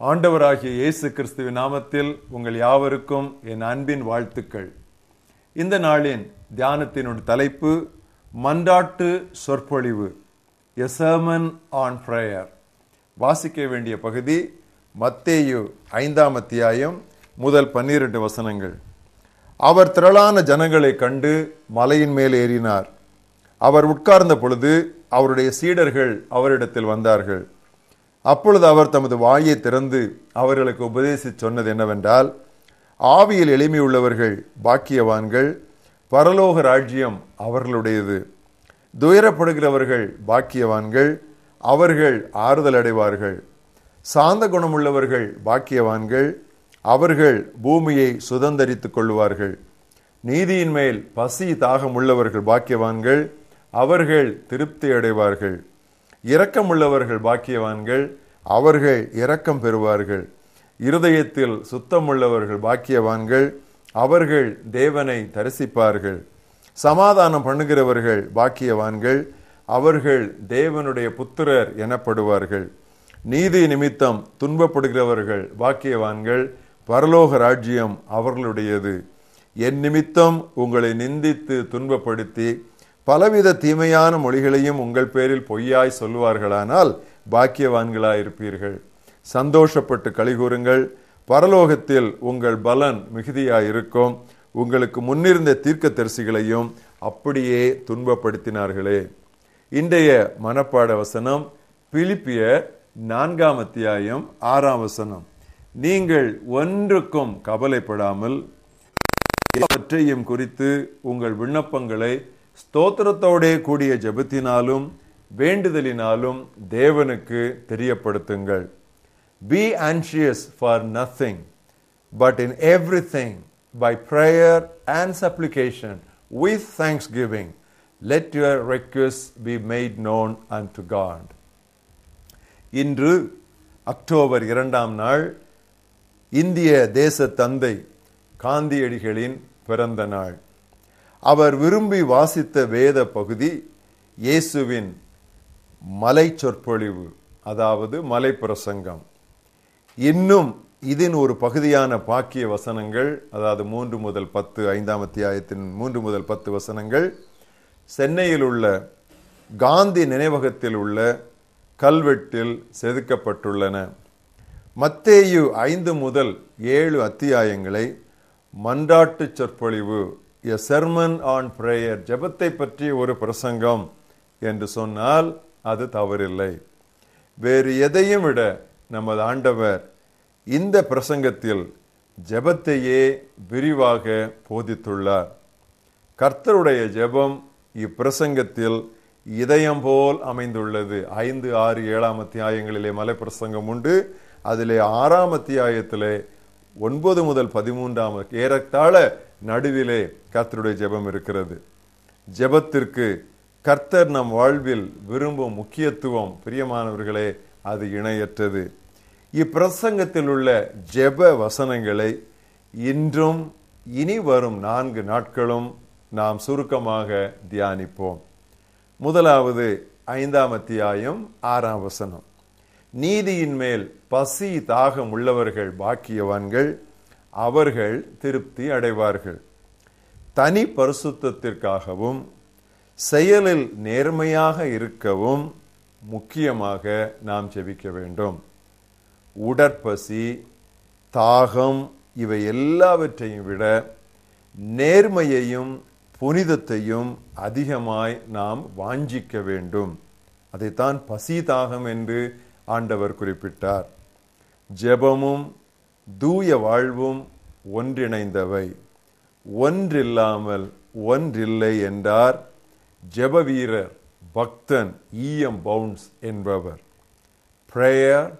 ஆண்டவராகிய இயேசு கிறிஸ்துவ நாமத்தில் உங்கள் யாவருக்கும் என் அன்பின் வாழ்த்துக்கள். இந்த நாளின் தியானத்தினுடைய தலைப்பு மன்றாட்டு சொற்பொழிவு எ சர்மன் ஆன் prayer. வாசிக்க வேண்டிய பகுதி மத்தேயு ஐந்தாம் அத்தியாயம் முதல் பன்னிரண்டு வசனங்கள். அவர் திரளான ஜனங்களை கண்டு மலையின் மேல் ஏறினார். அவர் உட்கார்ந்த பொழுது அவருடைய சீடர்கள் அவரிடத்தில் வந்தார்கள். அப்பொழுது அவர் தமது வாயை திறந்து அவர்களுக்கு உபதேசி சொன்னது என்னவென்றால் ஆவியில் எளிமையுள்ளவர்கள் பாக்கியவான்கள் பரலோக ராஜ்யம் அவர்களுடையது. துயரப்படுகிறவர்கள் பாக்கியவான்கள் அவர்கள் ஆறுதல் அடைவார்கள். சாந்த குணமுள்ளவர்கள் பாக்கியவான்கள் அவர்கள் பூமியை சுதந்தரித்துக் கொள்வார்கள். நீதியின் மேல் பசி தாகம் உள்ளவர்கள் பாக்கியவான்கள் அவர்கள் திருப்தி அடைவார்கள். இரக்கமுள்ளவர்கள் பாக்கியவான்கள் அவர்கள் இரக்கம் பெறுவார்கள். இருதயத்தில் சுத்தமுள்ளவர்கள் பாக்கியவான்கள் அவர்கள் தேவனை தரிசிப்பார்கள். சமாதானம் பண்ணுகிறவர்கள் பாக்கியவான்கள் அவர்கள் தேவனுடைய புத்திரர் எனப்படுவார்கள். நீதி நிமித்தம் துன்பப்படுகிறவர்கள் பாக்கியவான்கள் பரலோக ராஜ்யம் அவர்களுடையது. என் நிமித்தம் உங்களை நிந்தித்து துன்பப்படுத்தி பலவித தீமையான மொழிகளையும் உங்கள் பேரில் பொய்யாய் சொல்லுவார்களானால் பாக்கியவான்களாய் இருப்பீர்கள் சந்தோஷப்பட்டு கலிகூறுங்கள் பரலோகத்தில் உங்கள் பலன் மிகுதியாயிருக்கும். உங்களுக்கு முன்னிருந்த தீர்க்க தரிசிகளையும் அப்படியே துன்பப்படுத்தினார்களே. இன்றைய மனப்பாட வசனம் பிலிப்பிய நான்காம் அத்தியாயம் ஆறாம் வசனம். நீங்கள் ஒன்றுக்கும் கவலைப்படாமல் எல்லாவற்றையும் குறித்து உங்கள் விண்ணப்பங்களை ஸ்தோத்திரத்தோடே கூடிய ஜெபத்தினாலும் வேண்டுதலினாலும் தேவனுக்கு தெரியப்படுத்துங்கள் be anxious for nothing but in everything by prayer and supplication with thanksgiving let your requests be made known unto God இன்று அக்டோபர் இரண்டாம் நாள் இந்திய தேச தந்தை காந்தியடிகளின் பிறந்த நாள் அவர் விரும்பி வாசித்த வேத பகுதி இயேசுவின் மலை சொற்பொழிவு அதாவது மலை பிரசங்கம் இன்னும் இதன் ஒரு பகுதியான பாக்கிய வசனங்கள் அதாவது மூன்று முதல் பத்து ஐந்தாம் அத்தியாயத்தின் மூன்று முதல் பத்து வசனங்கள் சென்னையில் உள்ள காந்தி நினைவகத்தில் உள்ள கல்வெட்டில் செதுக்கப்பட்டுள்ளன. மத்தேயு ஐந்து முதல் ஏழு அத்தியாயங்களை மன்றாட்டு சொற்பொழிவு எ செர்மன் ஆன் பிரேயர் ஜெபத்தை பற்றிய ஒரு பிரசங்கம் என்று சொன்னால் அது தவறில்லை. வேறு எதையும் விட நமது ஆண்டவர் இந்த பிரசங்கத்தில் ஜெபத்தையே விரிவாக போதித்துள்ளார். கர்த்தருடைய ஜெபம் இப்பிரசங்கத்தில் இதயம் போல் அமைந்துள்ளது. ஐந்து ஆறு ஏழாம் அத்தியாயங்களிலே மலை பிரசங்கம் உண்டு. அதிலே ஆறாம் அத்தியாயத்திலே ஒன்பது முதல் பதிமூன்றாம் ஏறத்தாழ நடுவிலே கர்த்தருடைய ஜெபம் இருக்கிறது. ஜெபத்திற்கு கர்த்தர் நம் வாழ்வில் விரும்பும் முக்கியத்துவம் பிரியமானவர்களே அது இணையற்றது. இப்பிரசங்கத்தில் உள்ள ஜெப வசனங்களை இன்றும் இனி வரும் நான்கு நாட்களும் நாம் சுருக்கமாக தியானிப்போம். முதலாவது ஐந்தாம் அத்தியாயம் ஆறாம் வசனம். நீதியின் மேல் பசி தாகம் உள்ளவர்கள் பாக்கியவான்கள் அவர்கள் திருப்தி அடைவார்கள். தனி பரிசுத்தத்திற்காகவும் செயலில் நேர்மையாக இருக்கவும் முக்கியமாக நாம் ஜெபிக்க வேண்டும். உடற்பசி தாகம் இவை எல்லாவற்றையும் விட நேர்மையையும் புனிதத்தையும் அதிகமாய் நாம் வாஞ்சிக்க வேண்டும். அதைத்தான் பசி தாகம் என்று ஆண்டவர் குறிப்பிட்டார். ஜெபமும் தூய வாழ்வும் ஒன்றிணைந்தவை. ஒன்றில்லாமல் ஒன்றில்லை என்றார். ஜெப வீரர் பக்தன் ஈஎம் பவுன்ஸ் என்பவர். Prayer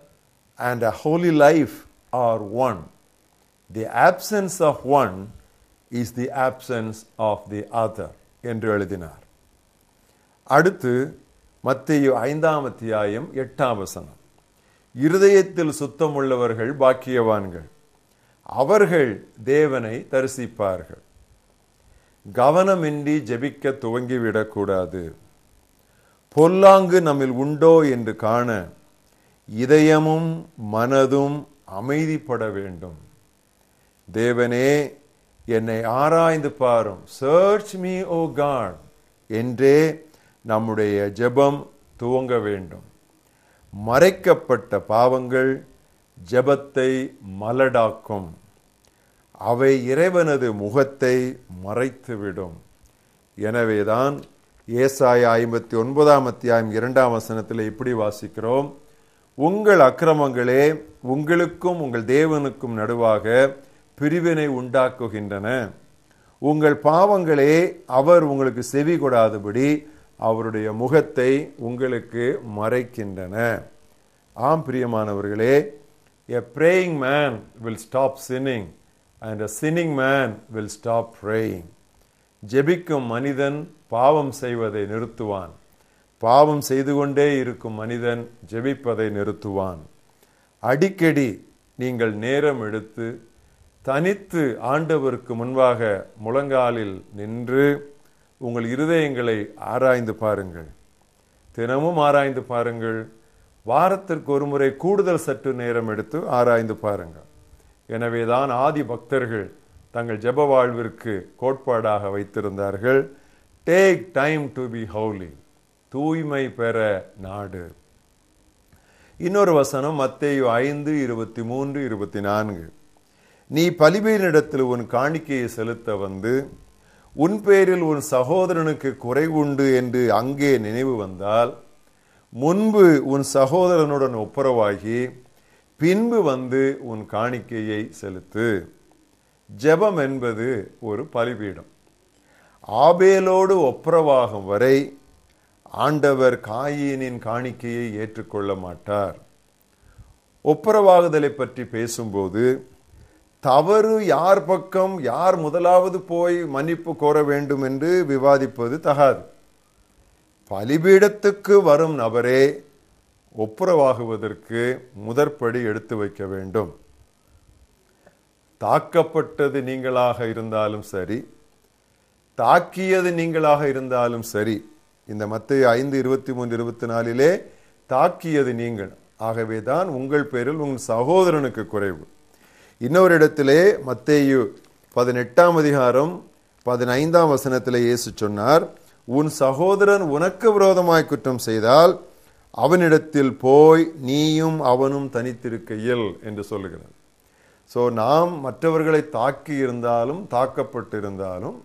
and a holy life are one the absence of one is the absence of the other என்று எழுதினார். அடுத்து மத்திய ஐந்தாம் அத்தியாயம் எட்டாம் வசனம். இருதயத்தில் சுத்தமுள்ளவர்கள் பாக்கியவான்கள். அவர்கள் தேவனை தரிசிப்பார்கள். கவனமின்றி ஜெபிக்க துவங்கிவிடக்கூடாது. பொல்லாங்கு நம்மில் உண்டோ என்று காண இதயமும் மனதும் அமைதிப்பட வேண்டும். தேவனே என்னை ஆராய்ந்து பாரும். சர்ச் மீ ஓ காட் என்றே நம்முடைய ஜெபம் துவங்க வேண்டும். மறைக்கப்பட்ட பாவங்கள் ஜெபத்தை மலடாக்கும். அவை இறைவனது முகத்தை மறைத்துவிடும். எனவேதான் ஏசாய ஐம்பத்தி ஒன்பதாம் அத்தியாயம் இரண்டாம் வசனத்தில் இப்படி வாசிக்கிறோம். உங்கள் அக்கிரமங்களே உங்களுக்கும் உங்கள் தேவனுக்கும் நடுவாக பிரிவினை உண்டாக்குகின்றன. உங்கள் பாவங்களே அவர் உங்களுக்கு செவி கொடாதபடி அவருடைய முகத்தை உங்களுக்கு மறைக்கின்றன. ஆம் பிரியமானவர்களே a praying man will stop sinning and a sinning man will stop praying ஜெபிக்கும் மனிதன் பாவம் செய்வதை நிறுத்துவான். பாவம் செய்து கொண்டே இருக்கும் மனிதன் ஜெபிப்பதை நிறுத்துவான். அடிக்கடி நீங்கள் நேரம் எடுத்து தனித்து ஆண்டவருக்கு முன்பாக முழங்காலில் நின்று உங்கள் இருதயங்களை ஆராய்ந்து பாருங்கள். தினமும் ஆராய்ந்து பாருங்கள். வாரத்திற்கு ஒரு முறை கூடுதல் சற்று நேரம் எடுத்து ஆராய்ந்து பாருங்கள். எனவேதான் ஆதி பக்தர்கள் தங்கள் ஜப வாழ்விற்கு கோட்பாடாக வைத்திருந்தார்கள். Take time to be holy தூய்மை பெற நாடு. இன்னொரு வசனம் மத்தேயு ஐந்து இருபத்தி மூன்று இருபத்தி நான்கு. நீ பலிபீனிடத்தில் உன் காணிக்கையை செலுத்த வந்து உன் பேரில் உன் சகோதரனுக்கு குறைவுண்டு என்று அங்கே நினைவு வந்தால் முன்பு உன் சகோதரனுடன் ஒப்புரவாகி பின்பு வந்து உன் காணிக்கையை செலுத்து. ஜெபம் என்பது ஒரு பலிபீடம். ஆபேலோடு ஒப்புரவாகும் வரை ஆண்டவர் காயினின் காணிக்கையை ஏற்றுக்கொள்ள மாட்டார். ஒப்புரவாகுதலை பற்றி பேசும்போது தவறு யார் பக்கம் யார் முதலாவது போய் மன்னிப்பு கோர வேண்டும் என்று விவாதிப்பது தகாது. பலிபீடத்துக்கு வரும் நபரே ஒப்புரவாகுவதற்கு முதற்படி எடுத்து வைக்க வேண்டும். தாக்கப்பட்டது நீங்களாக இருந்தாலும் சரி தாக்கியது நீங்களாக இருந்தாலும் சரி இந்த மத்திய ஐந்து இருபத்தி மூன்று இருபத்தி நாலிலே தாக்கியது நீங்கள். ஆகவே தான் உங்கள் பேரில் உங்கள் சகோதரனுக்கு குறைவு. இன்னொரு இடத்திலே மத்தேயு பதினெட்டாம் அதிகாரம் பதினைந்தாம் வசனத்திலே இயேசு சொன்னார் உன் சகோதரன் உனக்கு விரோதமாய் குற்றம் செய்தால் அவனிடத்தில் போய் நீயும் அவனும் தனித்திருக்கையில் என்று சொல்லுகிறான் ஸோ நாம் மற்றவர்களை தாக்கி இருந்தாலும் தாக்கப்பட்டிருந்தாலும்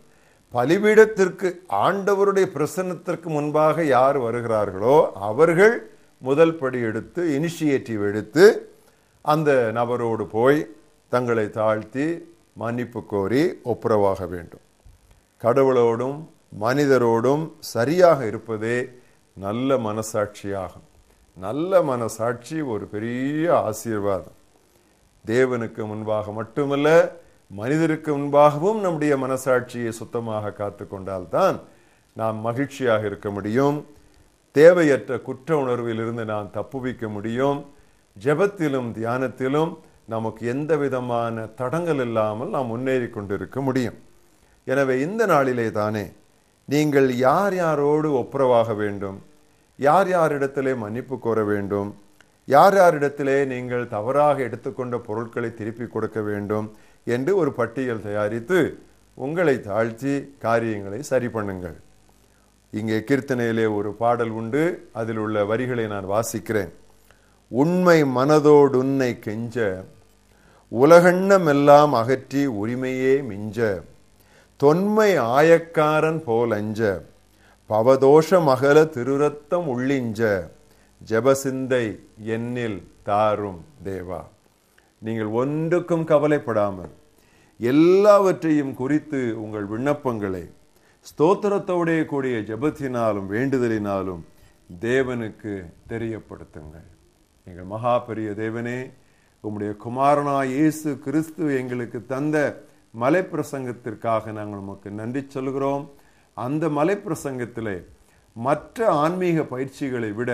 பலிபீடத்திற்கு ஆண்டவருடைய பிரசன்னத்திற்கு முன்பாக யார் வருகிறார்களோ அவர்கள் முதல் படி எடுத்து இனிஷியேட்டிவ் எடுத்து அந்த நபரோடு போய் தங்களை தாழ்த்தி மன்னிப்பு கோரி ஒப்புரவாக வேண்டும். கடவுளோடும் மனிதரோடும் சரியாக இருப்பதே நல்ல மனசாட்சியாகும். நல்ல மனசாட்சி ஒரு பெரிய ஆசீர்வாதம். தேவனுக்கு முன்பாக மட்டுமல்ல மனிதருக்கு முன்பாகவும் நம்முடைய மனசாட்சியை சுத்தமாக காத்து கொண்டால்தான் நாம் மகிழ்ச்சியாக இருக்க முடியும். தேவையற்ற குற்ற உணர்விலிருந்து நாம் தப்புவிக்க முடியும். ஜெபத்திலும் தியானத்திலும் நமக்கு எந்த விதமான தடங்கள் இல்லாமல் நாம் முன்னேறி கொண்டிருக்க முடியும். எனவே இந்த நாளிலே தானே நீங்கள் யார் யாரோடு ஒப்புரவாக வேண்டும்? யார் யாரிடத்திலே மன்னிப்பு கோர வேண்டும்? யார் யாரிடத்திலே நீங்கள் தவறாக எடுத்துக்கொண்ட பொருட்களை திருப்பி கொடுக்க வேண்டும் என்று ஒரு பட்டியல் தயாரித்து உங்களை தாழ்த்தி காரியங்களை சரி பண்ணுங்கள். இங்கே கீர்த்தனையிலே ஒரு பாடல் உண்டு. அதில் உள்ள வரிகளை நான் வாசிக்கிறேன். உண்மை மனதோடு உன்னை கெஞ்ச உலகண்ணமெல்லாம் அகற்றி உரிமையே மிஞ்ச தொன்மை ஆயக்காரன் போல் அஞ்ச பவதோஷ மகள திருரத்தம் உள்ளிஞ்ச ஜபசிந்தை என்னில் தாரும் தேவா. நீங்கள் ஒன்றுக்கும் கவலைப்படாமல் எல்லாவற்றையும் குறித்து உங்கள் விண்ணப்பங்களை ஸ்தோத்திரத்தோடைய கூடிய ஜபத்தினாலும் வேண்டுதலினாலும் தேவனுக்கு தெரியப்படுத்துங்கள். எங்கள் மகா பெரிய தேவனே உம்முடைய குமாரனா இயேசு கிறிஸ்து எங்களுக்கு தந்த மலை பிரசங்கத்திற்காக நாங்கள் உமக்கு நன்றி சொல்கிறோம் அந்த மலை பிரசங்கத்தில் மற்ற ஆன்மீக பயிற்சிகளை விட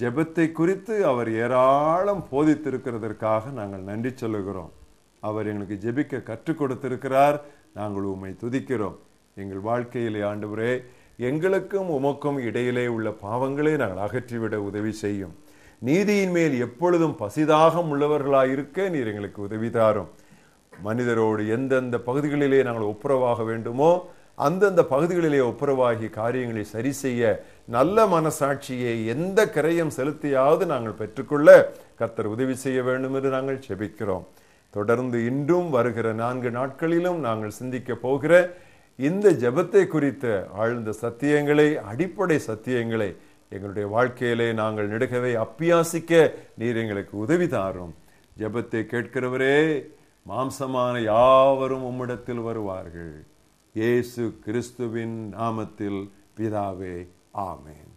ஜெபத்தை குறித்து அவர் ஏராளம் போதித்திருக்கிறதற்காக நாங்கள் நன்றி சொல்லுகிறோம். அவர் எங்களுக்கு ஜெபிக்க கற்றுக் கொடுத்திருக்கிறார். நாங்கள் உம்மை துதிக்கிறோம். எங்கள் வாழ்க்கையிலே ஆண்டவரே எங்களுக்கும் உமக்கும் இடையிலே உள்ள பாவங்களை நாங்கள் அகற்றிவிட உதவி செய்யும். நீதியின் மேல் எப்பொழுதும் பசிதாகம் உள்ளவர்களாயிருக்க நீர் எங்களுக்கு உதவி தாரும். மனிதரோடு எந்தெந்த பகுதிகளிலே நாங்கள் ஒப்புரவாக வேண்டுமோ அந்தந்த பகுதிகளிலே ஒப்புரவாகி காரியங்களை சரி செய்ய நல்ல மனசாட்சியை எந்த கரையும் செலுத்தியாவது நாங்கள் பெற்றுக்கொள்ள கர்த்தர் உதவி செய்ய வேண்டும் என்று நாங்கள் செபிக்கிறோம். தொடர்ந்து இன்றும் வருகிற நான்கு நாட்களிலும் நாங்கள் சிந்திக்க போகிற இந்த ஜெபத்தை குறித்த ஆழ்ந்த சத்தியங்களை அடிப்படை சத்தியங்களை எங்களுடைய வாழ்க்கையிலே நாங்கள் நெடுகவே அப்பியாசிக்க நீர் எங்களுக்கு உதவி தாரும். ஜெபத்தை கேட்கிறவரே மாம்சமான யாவரும் உம்மிடத்தில் வருவார்கள். இயேசு கிறிஸ்துவின் நாமத்தில் பிதாவே ஆமேன்.